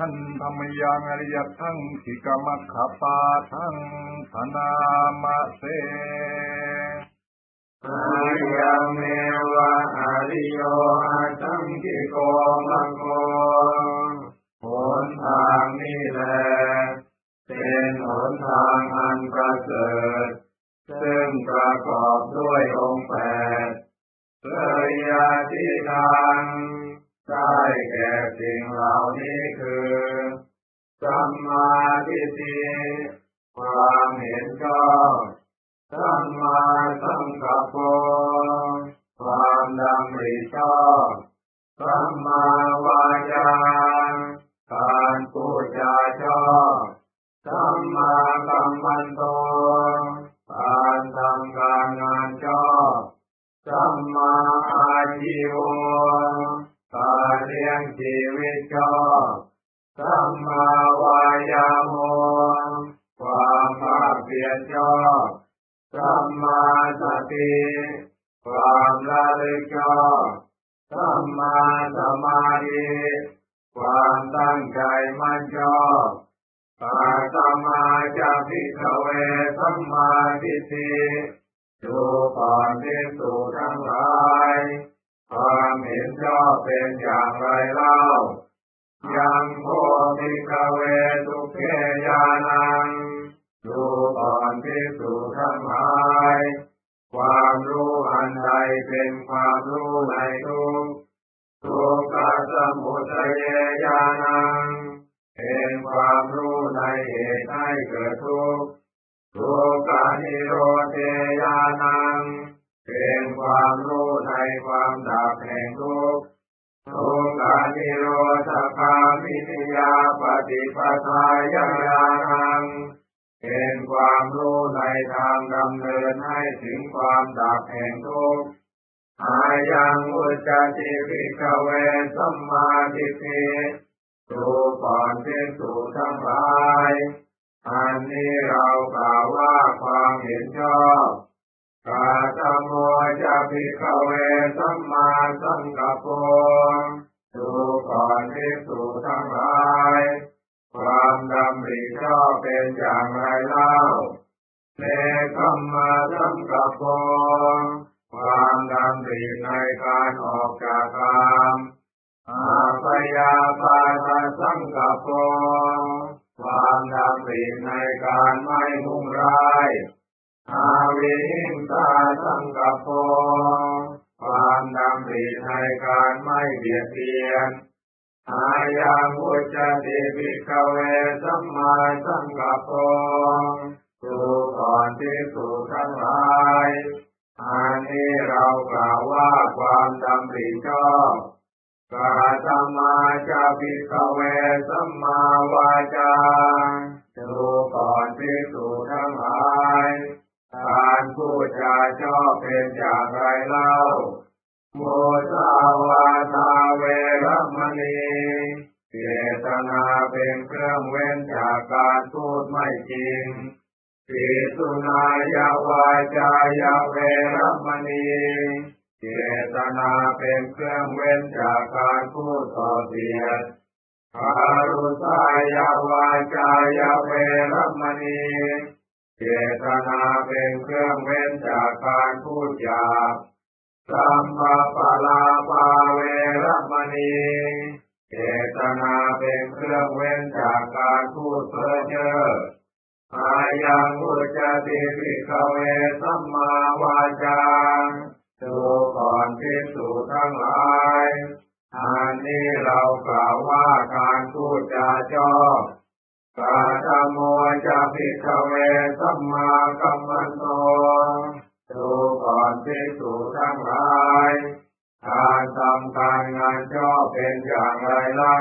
ท่านธรรมยังอริยทั้งขิกมัคขปาทั้งธนามะเสอายังเมวะอริโยอาตังกิโกมะโกหนทางนี้แลเป็นหนทางอันประเสริฐซึ่งประกอบด้วยองค์แปดเลยยาที่ทางได้ แก่สิ่งเหล่านี้คือสัมมาทิฏฐิความเห็นชอบสัมมาสังกัปปะ ะ เลี้ยงชีวิตชอบสัมมาวายาโมความภาคเพียรชอบสัมมาสติความระลึกชอบสัมมาสมาธิความตั้งใจมั่นชอบอาตมาจะพิกเวสัมมาทิฏฐิดูก่อนที่สุทั้งหลาย ความเห็นชอบเป็นอย่างไรเล่า ยังโพธิกเวทุเกยานัง ดูก่อนที่สุทั้งหลายความรู้อันใดเป็นความรู้ในทุกทุกขสมุทัยญาณัง เป็นความรู้ในเหตุให้เกิดทุกทุกขานิโรธญาณัง เป็นความรู้ในความดับแห่งทุกข์ทุกขานิโรธคามินิยาปฏิปทาญาณังเป็นความรู้ในทางดำเนินให้ถึงความดับแห่งทุกข์อายังอุจจติวิกเวสัมมาทิฏฐิดูก่อนที่สุทั้งหลาย อันนี้เรากล่าวว่าความเห็นชอบ กาตโมจะพิกเวสัมมาสังกปปะดูก่อนที่สุทั้งหลาย ความดำริชอบเป็นอย่างไรเล่าเนคัมมาสังกปปะความดำริในการออกจากกามอาปยาปาทสังกปปะความดำริในการไม่มุ่งร้าย อาวิหิงสาสังกัปปะความดำริในการไม่เบียดเบียน อายังอุจจติภิกขเวสัมมาสังกัปปะดูก่อนที่สุทั้งหลายอันนี้เรากล่าวว่าความดำริชอบกาตมาจะภิกเวสัมมาวาจาดูก่อนที่สุทั้งหลา พูดจาชอบเป็นอย่างไรเล่าโมสาวาทาเวรมณีเจตนาเป็นเครื่องเว้นจากการพูดไม่จริงปิสุนายาวาจายาเวรมณีเจตนาเป็นเครื่องเว้นจากการพูดต่อเสียดคารุสายาวาจายาเวรมณี เจตนาเป็นเครื่องเว้นจากการพูดหยาบสัมมาปลาปาเวรมณีเจตนาเป็นเครื่องเว้นจากการพูดเพ้อเจ้ออายังอุจจติภิกขเวสัมมาวาจาดูก่อนที่สุทั้งหลายอันนี้เรากล่าวว่าการพูดจาชอบ กาตโมจะภิกเวสัมมากัมมันโตดูก่อนที่สุทั้งหลายการทำการงานชอบเป็นอย่างไรเล่า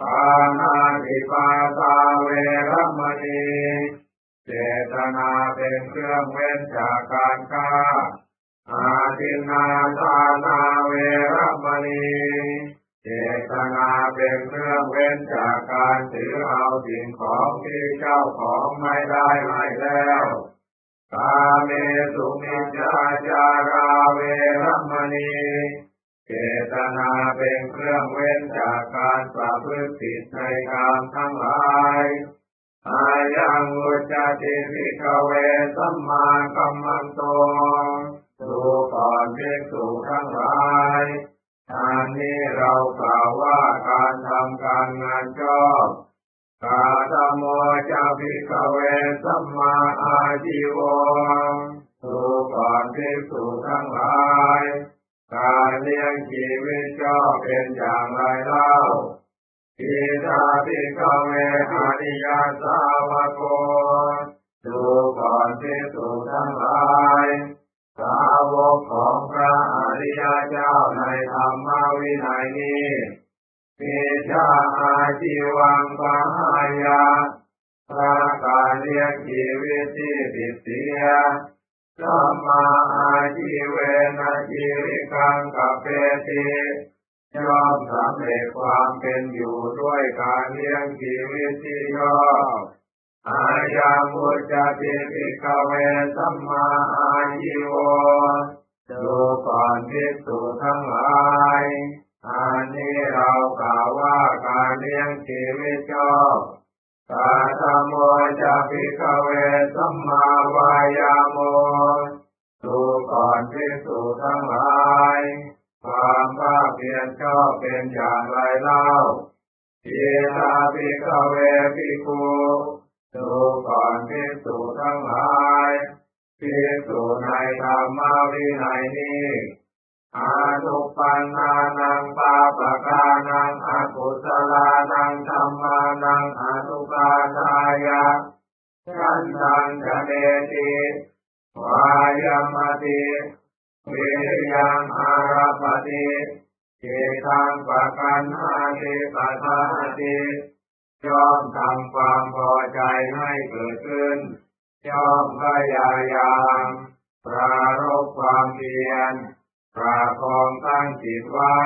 ปานาติปาตาเวรมณีเจตนาเป็นเครื่องเว้นจากการฆ่าอาทินาทานาเวรมณีเจตนาเป็นเครื่องเว้นจาก การถือเอาสิ่งของที่เจ้าของไม่ได้ให้แล้วกาเมสุมิจจาจาราเวรมณีเจตนาเป็นเครื่องเว้นจากการประพฤติผิดในกามทั้งหลายอายังอุจจติวิกเวสัมมากัมมันโตดูก่อนเภิกษุทั้งหลาย อันนี้เรากล่าวว่าการทำการงานชอบกาตโมจะพิกเวสัมมาอาชีวดูก่อนภิกษุทั้งหลาย การเลี้ยงชีวิตชอบเป็นอย่างไรเล่าทิตาภิกเวอริยสาวโกดูก่อนภิกษุทั้งหลาย สาวกข ริยเจ้าในธรรมวินัยนี้มีชาอาชีวังปะหายาพระการเลี้ยงชีวิตที่ผิดเสียสัมมาอาชีเวนะชีวิกังกับเปติยอมสำเร็จความเป็นอยู่ด้วยการเลี้ยงชีวิตที่ยอมอาญามุจติปิกเวสัมมาอาชีโว ดูก่อนภิกษุทั้งหลายอันนี้เรากล่าวว่าการเลี้ยงชีวิตชอบกาธโมจะพิกเวสัมมาวายาโมดูก่อนภิกษุทั้งหลายความภาคเพียรชอบเป็นอย่างไรเล่าเยตาภิกเวภิกขุดูก่อนภิกษุทั้งหลาย ภิกษุในธรรมวินัยนี้อาทุปันนานังปาปะกานังอกุศลานังธรรมานังอนุปาทายะขันตังจะเนติวายามติวิยังอาราปติเจตังปะกันหาติปะทาติยอมทำความพอใจให้เกิดขึ้น ยอมพยายามปรารบความเพียรปราคองตั้งจิตไว้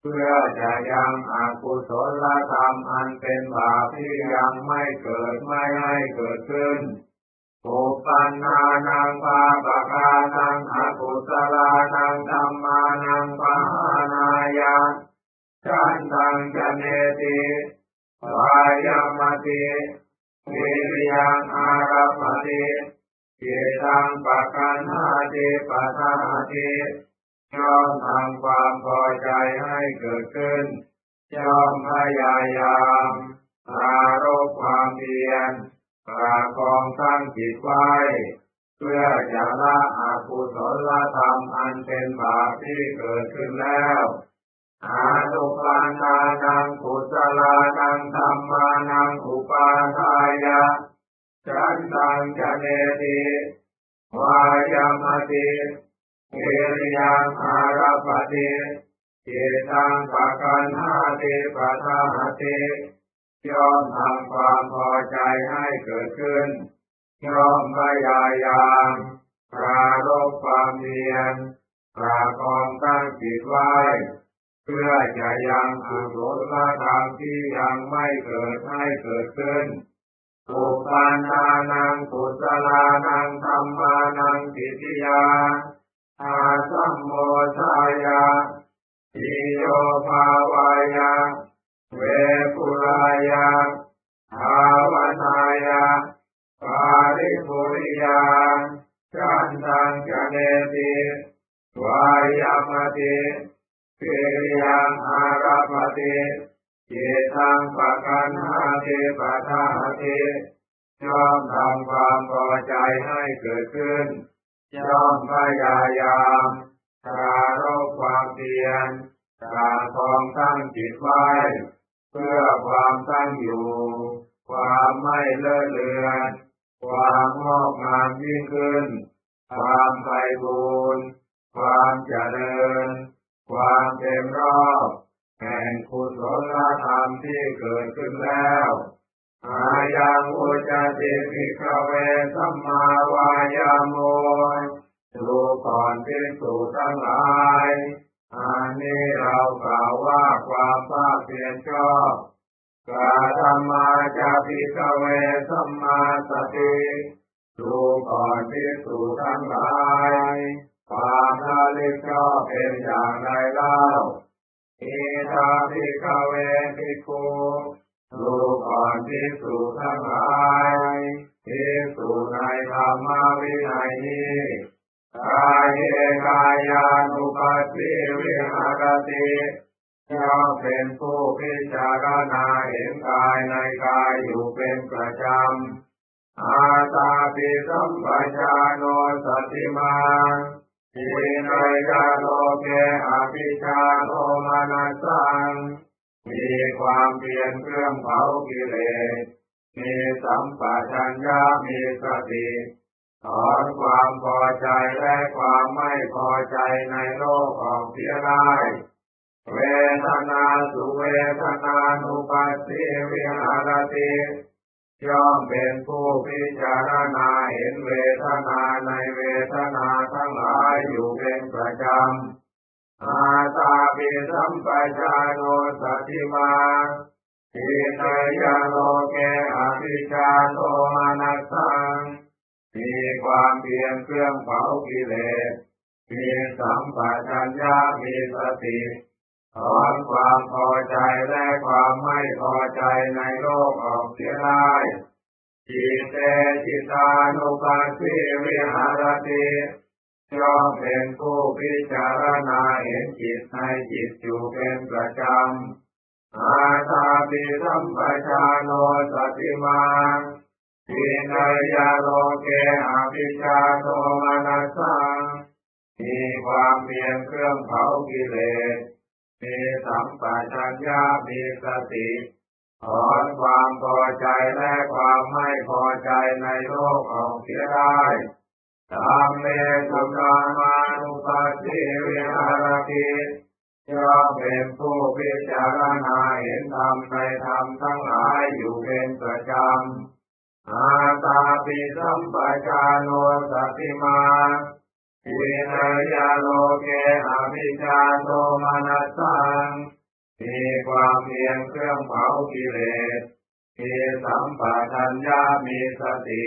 เพื่อจะยังอกุศลธรรมอันเป็นบาปที่ยังไม่เกิดไม่ให้เกิดขึ้นปุปันนานังปาปะกานังอกุศลานังธรรมานังปานายะชันตังจเนติวายามติ วิริยังอาราปติเจตังปะกันหาติปะทาติยอมทำความพอใจให้เกิดขึ้นยอมพยายามปรารบความเพียรปราคองตั้งจิตไว้ เพื่อจะละอกุศลธรรมอันเป็นบาปที่เกิดขึ้นแล้ว อานุปานานังกุศลานังธรรมานังอุปาทายะจันตังจเนติวายามติเอริยังอาราปติเจตังปะกันหาติปะทาหติยอมทำความพอใจให้เกิดขึ้นยอมพยายามปรารบความเพียรปราคองตั้งจิตไว้ เพื่อจะยังกุศลธรรมที่ยังไม่เกิดให้เกิดขึ้นปุปานานังกุศลานังธรรมานังกิติยาอาสัมโมชายาทิโยภาวายาเวปุรายาภาวนายาปาริปุริยาจันตังจเนติวายามติ เกยังอาราปติเจตังปะกันหาติปะทาติยอมทำความพอใจให้เกิดขึ้นย่อมพยายามปรารบความเพียรปราคองตั้งจิตไว้ เพื่อความตั้งอยู่ ความไม่เลอะเลือนความงอกงามยิ่งขึ้น ความไพบูรณ์ความเจริญ ความเต็มรอบแห่งกุศลธรรมที่เกิดขึ้นแล้วอายังอุจติภิกเวสัมมาวายโมดูก่อนภิกษุทั้งหลายอันนี้เรากล่าวว่าความภาคเพียรชอบกาธรรมาจาภิกเวสัมมาสติดูก่อนภิกษุทั้งหลาย ความระลึกชอบเป็นอย่างไรเล่าอิทาภิกขเวภิกขุดูก่อนภิกษุทั้งหลายภิกษุในธรรมวินัยนี้กายเยกายานุปัสสิวิหารติย่อมเป็นผู้พิจารณาเห็นกายในกายอยู่เป็นประจำอาตาปิสัมปชาโนสติมา ทีนยาโลเกอภิชาโทมานัสสัง มีความเพียรเครื่องเผากิเลส มีสัมปชัญญะมีสติถอนความพอใจและความไม่พอใจในโลกออกเสียได้เวทนาสุเวทนานุปัสสิวิหารติ ย่อมเป็นผู้พิจารณาเห็นเวทนาในเวทนาทั้งหลายอยู่เป็นประจำ อาตาปิสัมปชาโนสติมาทินยโลเกอภิชาโทมานัสสังมีความเพียรเครื่องเผากิเลสมีสัมปชัญญะมีสติ ถอนความพอใจและความไม่พอใจในโลกออกเสียได้จิตเตจิตานุปัสสิวิหารติย่อมเป็นผู้พิจารณาเห็นจิตในจิตอยู่เป็นประจำอาตาปิสัมปชาโนสติมาทินายาโลเกอภิชาโทมานัสังมีความเพียรเครื่องเผากิเลส มีสัมปชัญญะมีสติถอนความพอใจและความไม่พอใจในโลกออกเสียได้ตามเมตุนามานุปัสสิวิหารติย่อมเป็นผู้พิจารณาเห็นธรรมในธรรมทั้งหลายอยู่เป็นประจำอาตาปิสัมปชาโนสติมา วินยาโลเกอภิชาโทมานัสสังมีความเพียรเครื่องเผากิเลสมีสัมปชัญญะมีสติ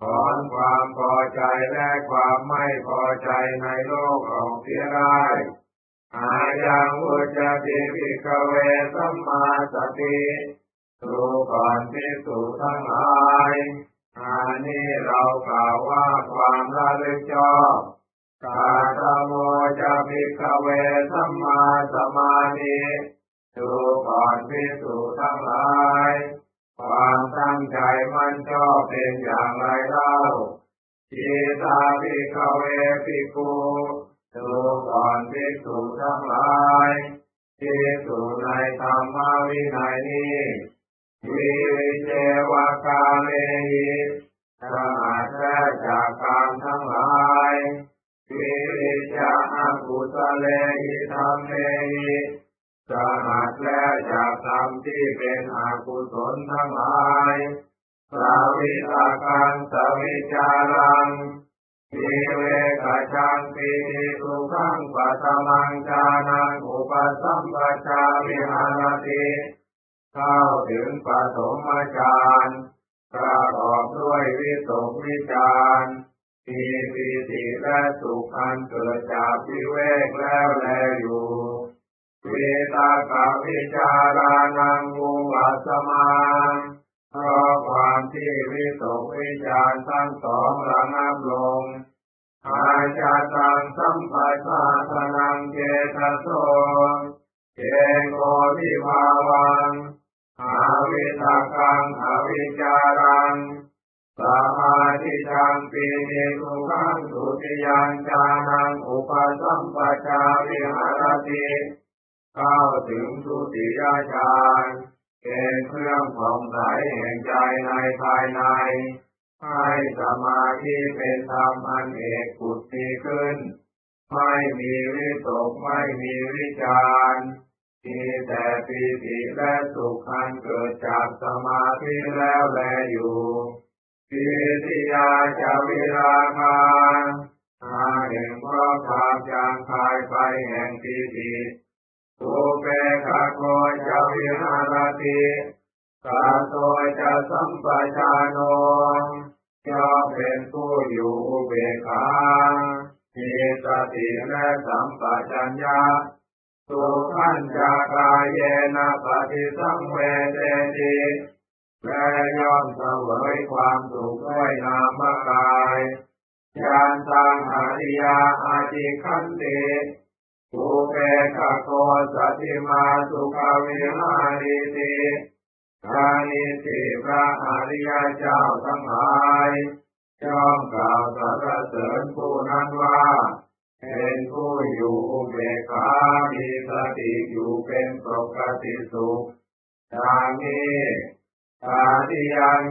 ถอนความพอใจและความไม่พอใจในโลกออกเสียได้อายังอุจติภิกเวสัมมาสติดูก่อนพิสูจทั้งหลาย อันนี้เรากล่าวว่าความระลึกชอบกาตโมจะภิกเวสัมมาสมาธิดูก่อนพิสูจทั้งหลาย ความตั้งใจมันชอบเป็นอย่างไรเล่าจิตาภิกเวภิกุดูก่อนพิสูจทั้งหลายพิสูจในธรรมวินัยนี้วิริเจวกาเลหิ กุสเลหิธรรมเลหิสหัสและจากธรรมที่เป็นอกุศลทั้งหลายสาวิตากังสวิจารังทีเวกชังปีติสุขังปัตมังจานังอุปสัมปชาวิหารติเข้าถึงปฐมฌานประกอบด้วยวิตกวิจาร และสุขอันเกิดจากวิเวกแล้วแลอยู่เวตากาวิจารานังอุปัสมาเพราะความที่วิตกวิจารทั้งสองระงับลงอาจาตังสัมปัสสะทนังเจตโสเจโกวิภาวังอาวิตากังอวิจารัง สมาธิจังปีนิสุขังสุติยัญจานังอุปสัมปชาวิหารติเข้าถึงสุติยาฌานเป็นเครื่องผ่องใสแห่งใจในภายใน ให้สมาธิเป็นธรรมอันเอกขุดมีขึ้น ไม่มีวิตกไม่มีวิจารมีแต่ปีติและสุขอันเกิดจากสมาธิแล้วแลอยู่ ปีติยาจะวิราคาอาเห็นเพราะความจางคายไปแห่งปีติสุเปกะโกจะวิหารติกาโตจะสัมปชานนจะเป็นผู้อยู่เบกขามีสติและสัมปชัญญะสุขันจากายเยนะปฏิสังเวเดติ และย่อมเสวยความสุขด้วยนามกายยานตังอริยาอาจิคันติภูเปกโกสัติมาสุขวิหาริติกานิสิพระอริยเจ้าทั้งหลายย่อมกล่าวสรรเสริญผู้นั้นว่า เป็นผู้อยู่เบกขามีสติอยู่เป็นปกติสุขดังนี้ ปาติยัง